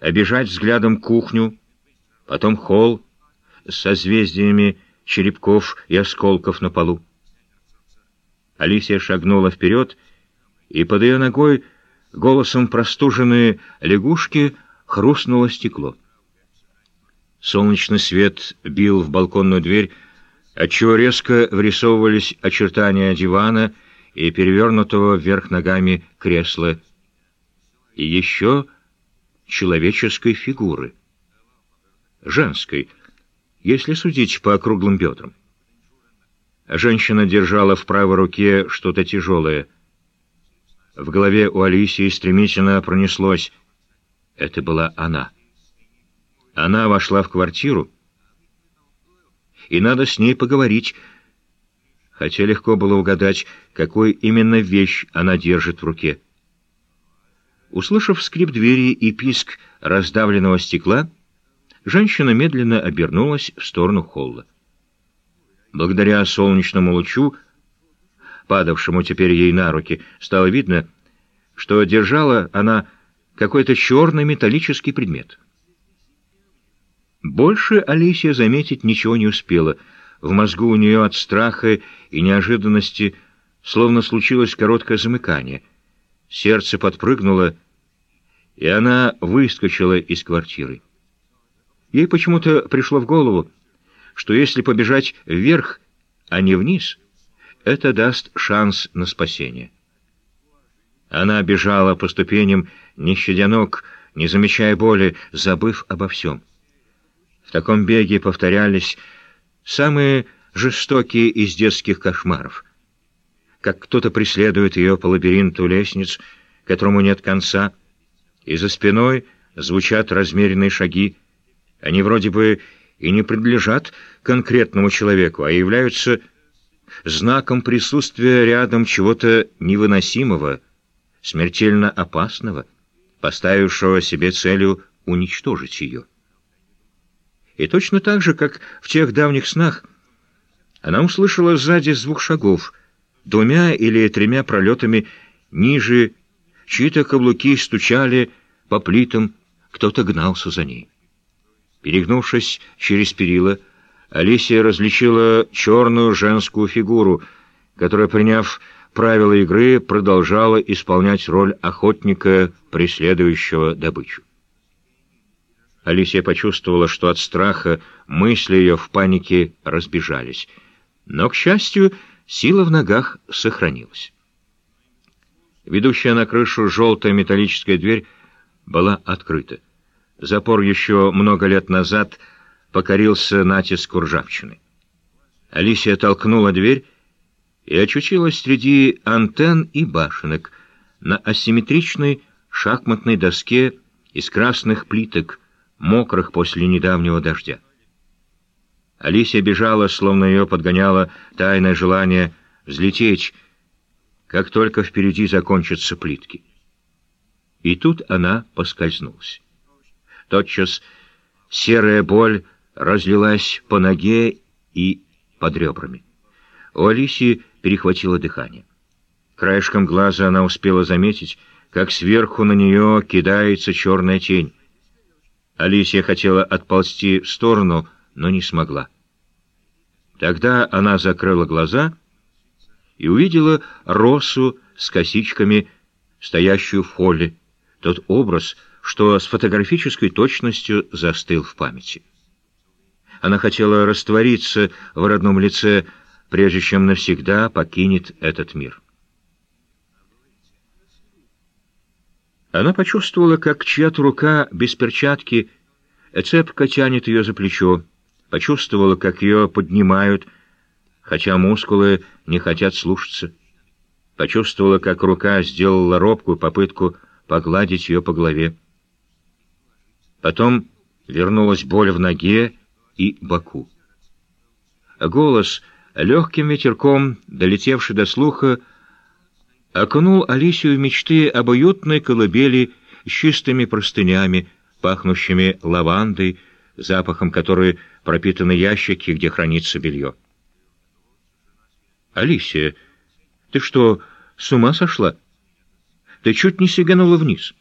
обижать взглядом кухню, потом холл с созвездиями черепков и осколков на полу. Алисия шагнула вперед, и под ее ногой голосом простуженные лягушки хрустнуло стекло. Солнечный свет бил в балконную дверь, отчего резко вырисовывались очертания дивана и перевернутого вверх ногами кресла, и еще человеческой фигуры. Женской, если судить по округлым бедрам. Женщина держала в правой руке что-то тяжелое. В голове у Алисии стремительно пронеслось. Это была она. Она вошла в квартиру, и надо с ней поговорить, хотя легко было угадать, какой именно вещь она держит в руке. Услышав скрип двери и писк раздавленного стекла, женщина медленно обернулась в сторону холла. Благодаря солнечному лучу, падавшему теперь ей на руки, стало видно, что держала она какой-то черный металлический предмет — больше Алисия заметить ничего не успела. В мозгу у нее от страха и неожиданности словно случилось короткое замыкание. Сердце подпрыгнуло, и она выскочила из квартиры. Ей почему-то пришло в голову, что если побежать вверх, а не вниз, это даст шанс на спасение. Она бежала по ступеням, не щадя ног, не замечая боли, забыв обо всем. В таком беге повторялись самые жестокие из детских кошмаров. Как кто-то преследует ее по лабиринту лестниц, которому нет конца, и за спиной звучат размеренные шаги. Они вроде бы и не принадлежат конкретному человеку, а являются знаком присутствия рядом чего-то невыносимого, смертельно опасного, поставившего себе целью уничтожить ее. И точно так же, как в тех давних снах, она услышала сзади звук шагов, двумя или тремя пролетами ниже, чьи-то каблуки стучали по плитам, кто-то гнался за ней. Перегнувшись через перила, Алисия различила черную женскую фигуру, которая, приняв правила игры, продолжала исполнять роль охотника, преследующего добычу. Алисия почувствовала, что от страха мысли ее в панике разбежались. Но, к счастью, сила в ногах сохранилась. Ведущая на крышу желтая металлическая дверь была открыта. Запор еще много лет назад покорился натиску ржавчины. Алисия толкнула дверь и очутилась среди антенн и башенок на асимметричной шахматной доске из красных плиток, мокрых после недавнего дождя. Алисия бежала, словно ее подгоняло тайное желание взлететь, как только впереди закончатся плитки. И тут она поскользнулась. Тотчас серая боль разлилась по ноге и под ребрами. У Алисии перехватило дыхание. Краешком глаза она успела заметить, как сверху на нее кидается черная тень. Алисия хотела отползти в сторону, но не смогла. Тогда она закрыла глаза и увидела Росу с косичками, стоящую в холле, тот образ, что с фотографической точностью застыл в памяти. Она хотела раствориться в родном лице, прежде чем навсегда покинет этот мир. Она почувствовала, как чья-то рука без перчатки цепко тянет ее за плечо, почувствовала, как ее поднимают, хотя мускулы не хотят слушаться. Почувствовала, как рука сделала робкую попытку погладить ее по голове. Потом вернулась боль в ноге и боку. Голос, легким ветерком, долетевший до слуха, окунул Алисию в мечты об уютной колыбели с чистыми простынями, пахнущими лавандой, запахом которой пропитаны ящики, где хранится белье. «Алисия, ты что, с ума сошла? Ты чуть не сиганула вниз».